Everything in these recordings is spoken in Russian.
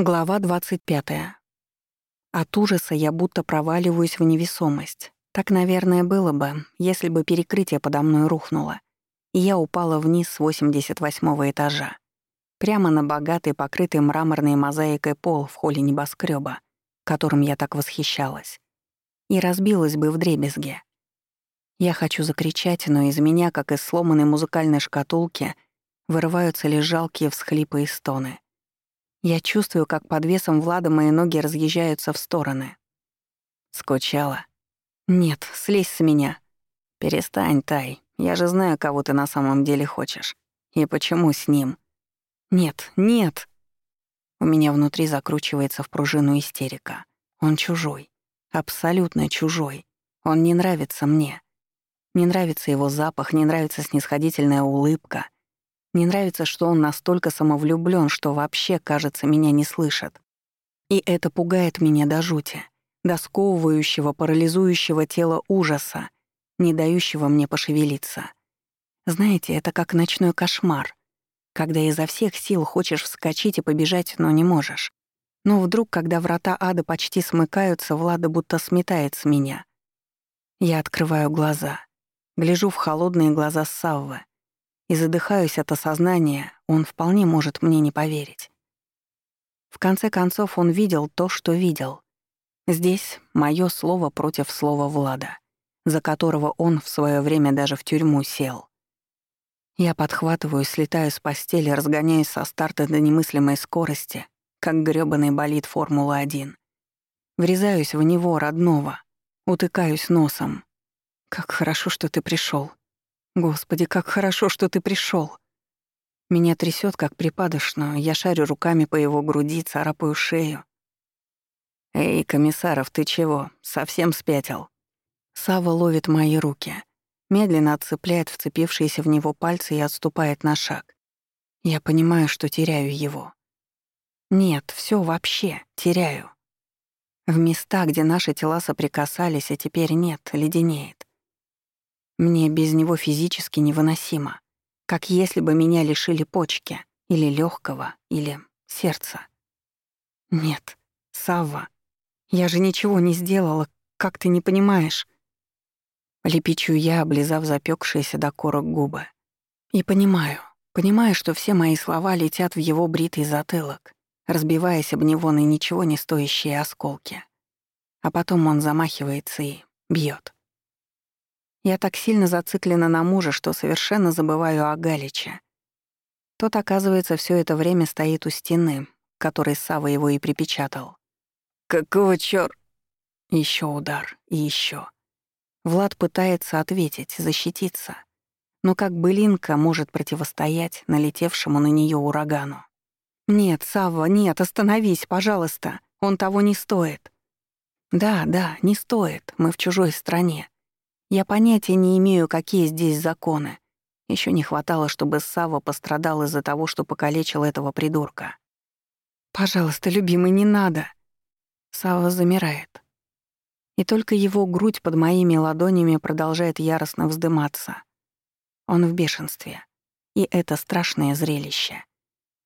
Глава 25. От ужаса я будто проваливаюсь в невесомость. Так, наверное, было бы, если бы перекрытие подо мной рухнуло, и я упала вниз с 88-го этажа. Прямо на богатый, покрытый мраморной мозаикой пол в холле небоскреба, которым я так восхищалась. И разбилась бы в дребезге. Я хочу закричать, но из меня, как из сломанной музыкальной шкатулки, вырываются лишь жалкие всхлипы и стоны — я чувствую, как под весом Влада мои ноги разъезжаются в стороны. Скучала? Нет, слезь с меня. Перестань, Тай. Я же знаю, кого ты на самом деле хочешь. И почему с ним? Нет, нет. У меня внутри закручивается в пружину истерика. Он чужой. Абсолютно чужой. Он не нравится мне. Не нравится его запах, не нравится снисходительная улыбка — не нравится, что он настолько самовлюблён, что вообще, кажется, меня не слышит. И это пугает меня до жути, до сковывающего, парализующего тела ужаса, не дающего мне пошевелиться. Знаете, это как ночной кошмар, когда изо всех сил хочешь вскочить и побежать, но не можешь. Но вдруг, когда врата ада почти смыкаются, Влада будто сметает с меня. Я открываю глаза, гляжу в холодные глаза Саввы, и задыхаюсь от осознания, он вполне может мне не поверить. В конце концов, он видел то, что видел. Здесь мое слово против слова Влада, за которого он в свое время даже в тюрьму сел. Я подхватываю, слетаю с постели, разгоняюсь со старта до немыслимой скорости, как грёбаный болид Формулы-1. Врезаюсь в него, родного, утыкаюсь носом. «Как хорошо, что ты пришел. Господи, как хорошо, что ты пришел. Меня трясет, как припадочную, я шарю руками по его груди, царапаю шею. «Эй, комиссаров, ты чего? Совсем спятил?» Сава ловит мои руки, медленно отцепляет вцепившиеся в него пальцы и отступает на шаг. Я понимаю, что теряю его. Нет, все вообще, теряю. В места, где наши тела соприкасались, а теперь нет, леденеет. Мне без него физически невыносимо, как если бы меня лишили почки, или легкого, или сердца. Нет, Савва, я же ничего не сделала, как ты не понимаешь. Лепечу я, облизав запекшиеся до корок губы. И понимаю, понимаю, что все мои слова летят в его бритый затылок, разбиваясь об него на ничего не стоящие осколки. А потом он замахивается и бьет. Я так сильно зациклена на муже, что совершенно забываю о Галиче. Тот, оказывается, все это время стоит у стены, которой Сава его и припечатал. «Какого чёр...» Еще удар, и еще. Влад пытается ответить, защититься. Но как былинка может противостоять налетевшему на нее урагану? «Нет, Савва, нет, остановись, пожалуйста. Он того не стоит». «Да, да, не стоит. Мы в чужой стране. Я понятия не имею, какие здесь законы. Еще не хватало, чтобы Сава пострадал из-за того, что покалечил этого придурка. «Пожалуйста, любимый, не надо!» Сава замирает. И только его грудь под моими ладонями продолжает яростно вздыматься. Он в бешенстве. И это страшное зрелище.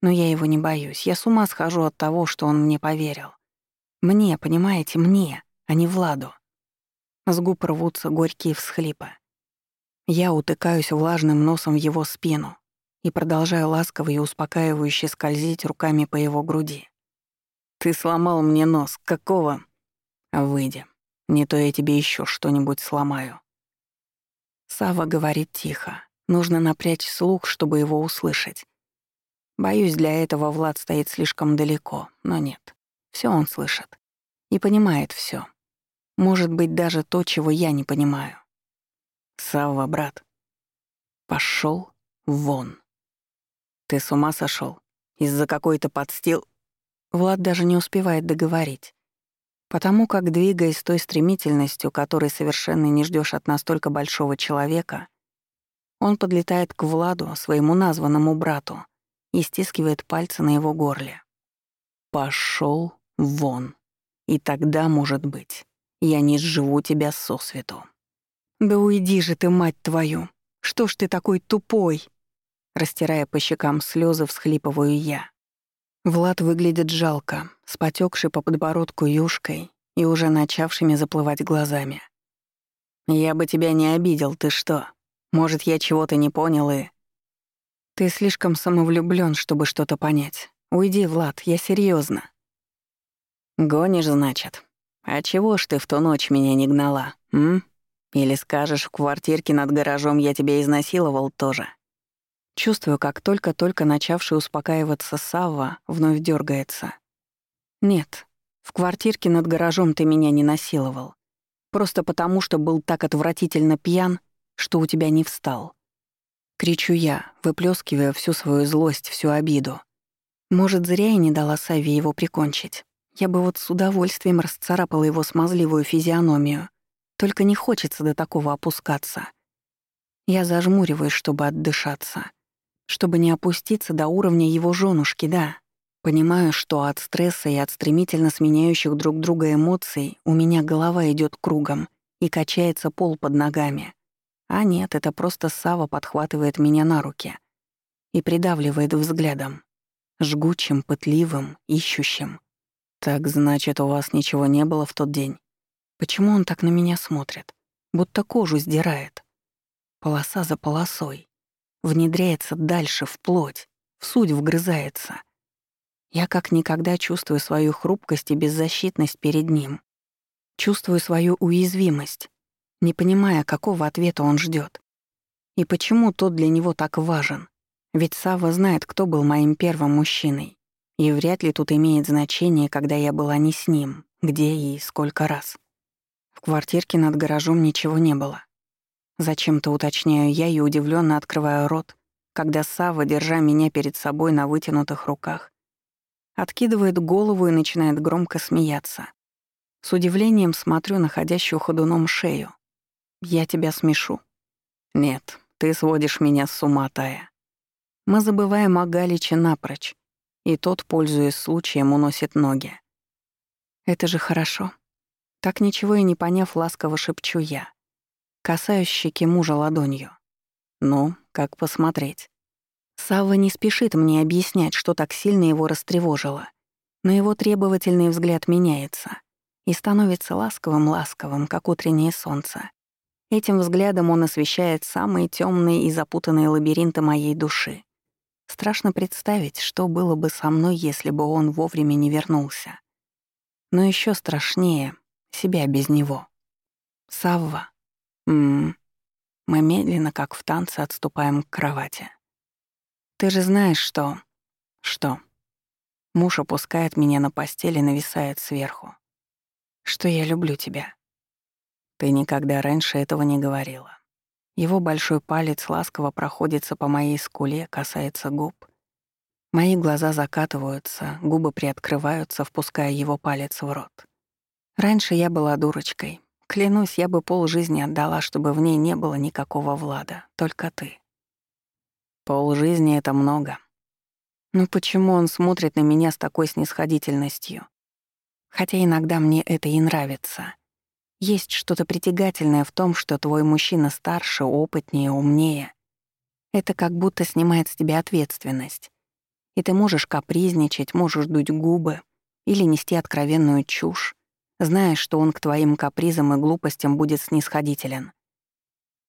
Но я его не боюсь. Я с ума схожу от того, что он мне поверил. Мне, понимаете, мне, а не Владу. С губ рвутся горькие всхлипы. Я утыкаюсь влажным носом в его спину и продолжаю ласково и успокаивающе скользить руками по его груди. «Ты сломал мне нос. Какого?» «Выйди. Не то я тебе еще что-нибудь сломаю». Сава говорит тихо. Нужно напрячь слух, чтобы его услышать. Боюсь, для этого Влад стоит слишком далеко, но нет. Все он слышит. И понимает все. Может быть, даже то, чего я не понимаю. Савва, брат. Пошел вон. Ты с ума сошел? Из-за какой-то подстил... Влад даже не успевает договорить. Потому как, двигаясь той стремительностью, которой совершенно не ждешь от настолько большого человека, он подлетает к Владу, своему названному брату, и стискивает пальцы на его горле. Пошел вон. И тогда, может быть, я не сживу тебя сосвету». «Да уйди же ты, мать твою! Что ж ты такой тупой?» Растирая по щекам слезы, всхлипываю я. Влад выглядит жалко, с потекшей по подбородку юшкой и уже начавшими заплывать глазами. «Я бы тебя не обидел, ты что? Может, я чего-то не понял и...» «Ты слишком самовлюблен, чтобы что-то понять. Уйди, Влад, я серьезно. «Гонишь, значит? А чего ж ты в ту ночь меня не гнала, м? Или скажешь, в квартирке над гаражом я тебя изнасиловал тоже?» Чувствую, как только-только начавший успокаиваться Савва вновь дергается. «Нет, в квартирке над гаражом ты меня не насиловал. Просто потому, что был так отвратительно пьян, что у тебя не встал. Кричу я, выплескивая всю свою злость, всю обиду. Может, зря я не дала Саве его прикончить. Я бы вот с удовольствием расцарапала его смазливую физиономию. Только не хочется до такого опускаться. Я зажмуриваюсь, чтобы отдышаться. Чтобы не опуститься до уровня его женушки, да. Понимаю, что от стресса и от стремительно сменяющих друг друга эмоций у меня голова идет кругом и качается пол под ногами. А нет, это просто Сава подхватывает меня на руки и придавливает взглядом. Жгучим, пытливым, ищущим. «Так значит, у вас ничего не было в тот день? Почему он так на меня смотрит? Будто кожу сдирает. Полоса за полосой. Внедряется дальше, в плоть, в суть вгрызается. Я как никогда чувствую свою хрупкость и беззащитность перед ним. Чувствую свою уязвимость, не понимая, какого ответа он ждет. И почему тот для него так важен. Ведь Сава знает, кто был моим первым мужчиной. И вряд ли тут имеет значение, когда я была не с ним, где и сколько раз. В квартирке над гаражом ничего не было. Зачем-то уточняю я и удивленно открываю рот, когда Сава, держа меня перед собой на вытянутых руках, откидывает голову и начинает громко смеяться. С удивлением смотрю на ходящую ходуном шею. «Я тебя смешу». «Нет, ты сводишь меня с ума, Тая». Мы забываем о Галиче напрочь, и тот, пользуясь случаем, уносит ноги. «Это же хорошо». Так ничего и не поняв, ласково шепчу я. Касаюсь щеки мужа ладонью. «Ну, как посмотреть?» Савва не спешит мне объяснять, что так сильно его растревожило, но его требовательный взгляд меняется и становится ласковым-ласковым, как утреннее солнце. Этим взглядом он освещает самые темные и запутанные лабиринты моей души. Страшно представить, что было бы со мной, если бы он вовремя не вернулся. Но еще страшнее — себя без него. Савва. М -м -м. Мы медленно, как в танце, отступаем к кровати. Ты же знаешь, что... Что? Муж опускает меня на постель и нависает сверху. Что я люблю тебя. Ты никогда раньше этого не говорила. Его большой палец ласково проходится по моей скуле, касается губ. Мои глаза закатываются, губы приоткрываются, впуская его палец в рот. Раньше я была дурочкой. Клянусь, я бы полжизни отдала, чтобы в ней не было никакого Влада, только ты. Полжизни — это много. Но почему он смотрит на меня с такой снисходительностью? Хотя иногда мне это и нравится. Есть что-то притягательное в том, что твой мужчина старше, опытнее, умнее. Это как будто снимает с тебя ответственность. И ты можешь капризничать, можешь дуть губы или нести откровенную чушь, зная, что он к твоим капризам и глупостям будет снисходителен.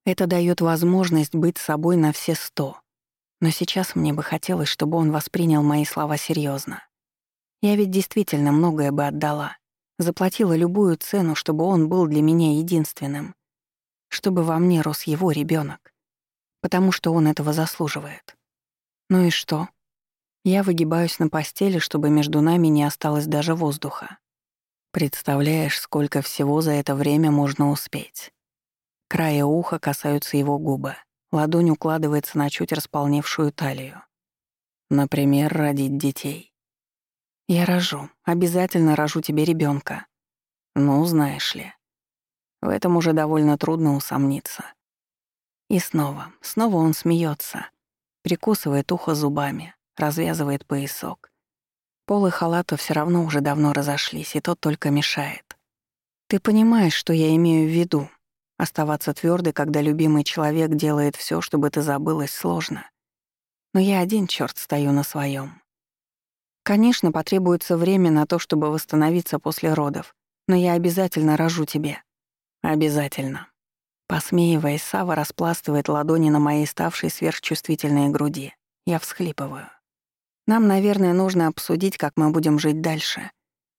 Это дает возможность быть собой на все сто. Но сейчас мне бы хотелось, чтобы он воспринял мои слова серьезно. Я ведь действительно многое бы отдала. Заплатила любую цену, чтобы он был для меня единственным. Чтобы во мне рос его ребенок, Потому что он этого заслуживает. Ну и что? Я выгибаюсь на постели, чтобы между нами не осталось даже воздуха. Представляешь, сколько всего за это время можно успеть. Края уха касаются его губы. Ладонь укладывается на чуть располневшую талию. Например, родить детей. Я рожу. Обязательно рожу тебе ребенка. Ну, знаешь ли. В этом уже довольно трудно усомниться. И снова, снова он смеется, прикусывает ухо зубами, развязывает поясок. Полы халата все равно уже давно разошлись, и тот только мешает. Ты понимаешь, что я имею в виду. Оставаться твердой, когда любимый человек делает все, чтобы ты забылась, сложно. Но я один черт стою на своем. Конечно, потребуется время на то, чтобы восстановиться после родов, но я обязательно рожу тебе. Обязательно. Посмеиваясь, Сава распластывает ладони на моей ставшей сверхчувствительной груди. Я всхлипываю. Нам, наверное, нужно обсудить, как мы будем жить дальше,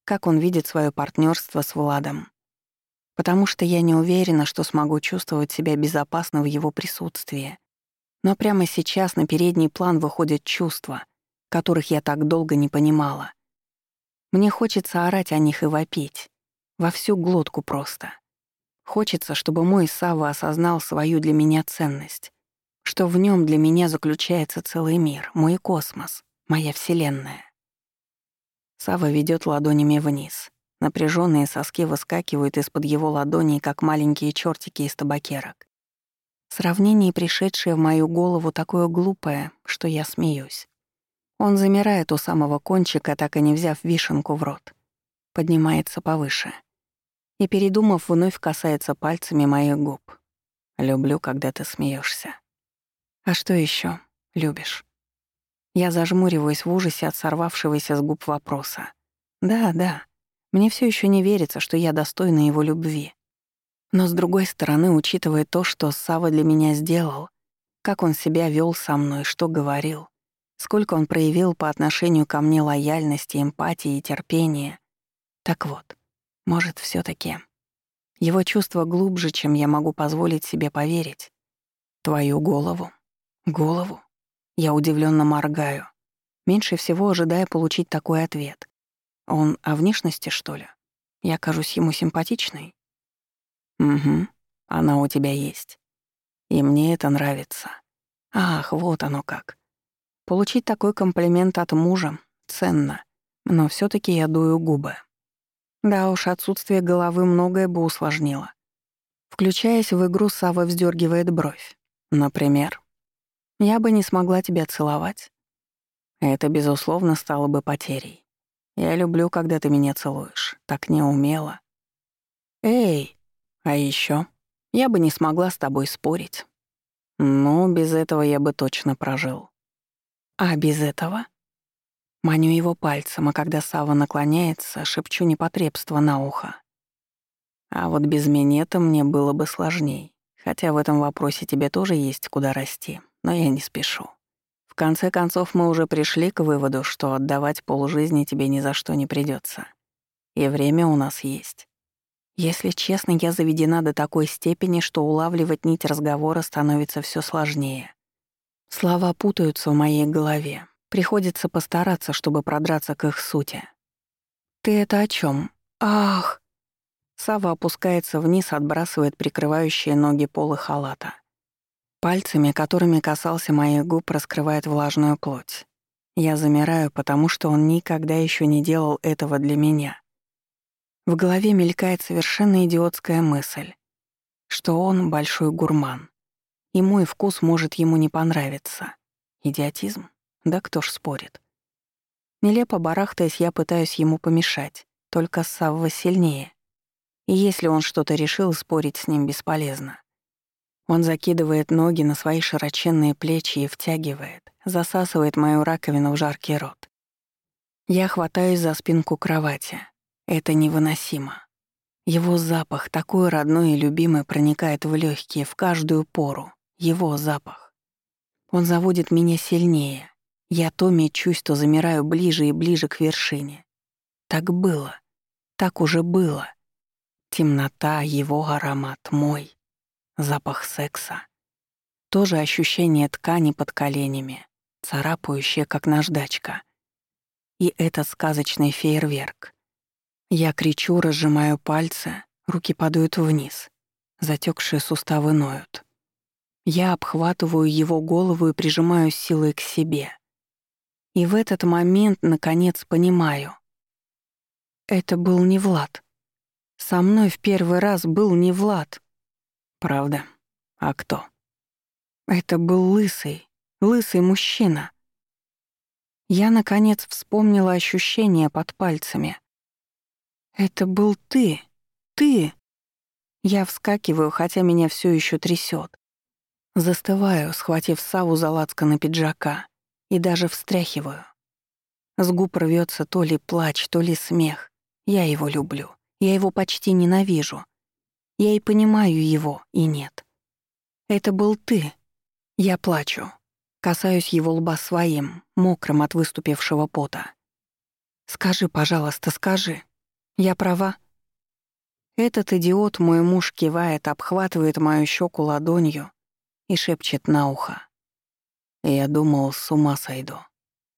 как он видит свое партнерство с Владом. Потому что я не уверена, что смогу чувствовать себя безопасно в его присутствии. Но прямо сейчас на передний план выходят чувства, которых я так долго не понимала. Мне хочется орать о них и вопить. Во всю глотку просто. Хочется, чтобы мой Сава осознал свою для меня ценность, что в нем для меня заключается целый мир, мой космос, моя вселенная. Сава ведет ладонями вниз. Напряженные соски выскакивают из-под его ладоней, как маленькие чертики из табакерок. Сравнение, пришедшее в мою голову, такое глупое, что я смеюсь. Он замирает у самого кончика, так и не взяв вишенку в рот. Поднимается повыше. И, передумав, вновь касается пальцами моих губ. Люблю, когда ты смеешься. А что еще любишь? Я зажмуриваюсь в ужасе от сорвавшегося с губ вопроса. Да, да. Мне все еще не верится, что я достойна его любви. Но с другой стороны, учитывая то, что Сава для меня сделал, как он себя вел со мной, что говорил, сколько он проявил по отношению ко мне лояльности, эмпатии и терпения. Так вот, может, все таки его чувство глубже, чем я могу позволить себе поверить. Твою голову? Голову? Я удивленно моргаю, меньше всего ожидая получить такой ответ. Он о внешности, что ли? Я кажусь ему симпатичной? Угу, она у тебя есть. И мне это нравится. Ах, вот оно как. Получить такой комплимент от мужа ценно, но все таки я дую губы. Да уж, отсутствие головы многое бы усложнило. Включаясь в игру, Сава вздергивает бровь. Например, я бы не смогла тебя целовать. Это, безусловно, стало бы потерей. Я люблю, когда ты меня целуешь. Так неумело. Эй, а еще я бы не смогла с тобой спорить. Ну, без этого я бы точно прожил. А без этого? Маню его пальцем, а когда Сава наклоняется, шепчу непотребство на ухо. А вот без минета мне было бы сложней, хотя в этом вопросе тебе тоже есть куда расти, но я не спешу. В конце концов, мы уже пришли к выводу, что отдавать полжизни тебе ни за что не придется, И время у нас есть. Если честно, я заведена до такой степени, что улавливать нить разговора становится все сложнее. Слова путаются в моей голове. Приходится постараться, чтобы продраться к их сути. «Ты это о чем? Ах!» Сава опускается вниз, отбрасывает прикрывающие ноги полы халата. Пальцами, которыми касался моих губ, раскрывает влажную плоть. Я замираю, потому что он никогда еще не делал этого для меня. В голове мелькает совершенно идиотская мысль, что он большой гурман и мой вкус может ему не понравиться. Идиотизм? Да кто ж спорит? Нелепо барахтаясь, я пытаюсь ему помешать, только Савва сильнее. И если он что-то решил, спорить с ним бесполезно. Он закидывает ноги на свои широченные плечи и втягивает, засасывает мою раковину в жаркий рот. Я хватаюсь за спинку кровати. Это невыносимо. Его запах, такой родной и любимый, проникает в легкие в каждую пору. Его запах. Он заводит меня сильнее. Я то мечусь, то замираю ближе и ближе к вершине. Так было. Так уже было. Темнота, его аромат, мой. Запах секса. Тоже ощущение ткани под коленями, царапающее, как наждачка. И этот сказочный фейерверк. Я кричу, разжимаю пальцы, руки падают вниз. Затекшие суставы ноют. Я обхватываю его голову и прижимаю силой к себе. И в этот момент, наконец, понимаю. Это был не Влад. Со мной в первый раз был не Влад. Правда? А кто? Это был лысый, лысый мужчина. Я, наконец, вспомнила ощущение под пальцами. Это был ты, ты. Я вскакиваю, хотя меня все еще трясет. Застываю, схватив Саву за на пиджака, и даже встряхиваю. С губ рвется то ли плач, то ли смех. Я его люблю. Я его почти ненавижу. Я и понимаю его, и нет. Это был ты. Я плачу. Касаюсь его лба своим, мокрым от выступившего пота. Скажи, пожалуйста, скажи. Я права? Этот идиот, мой муж, кивает, обхватывает мою щеку ладонью и шепчет на ухо. Я думал, с ума сойду,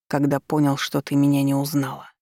когда понял, что ты меня не узнала.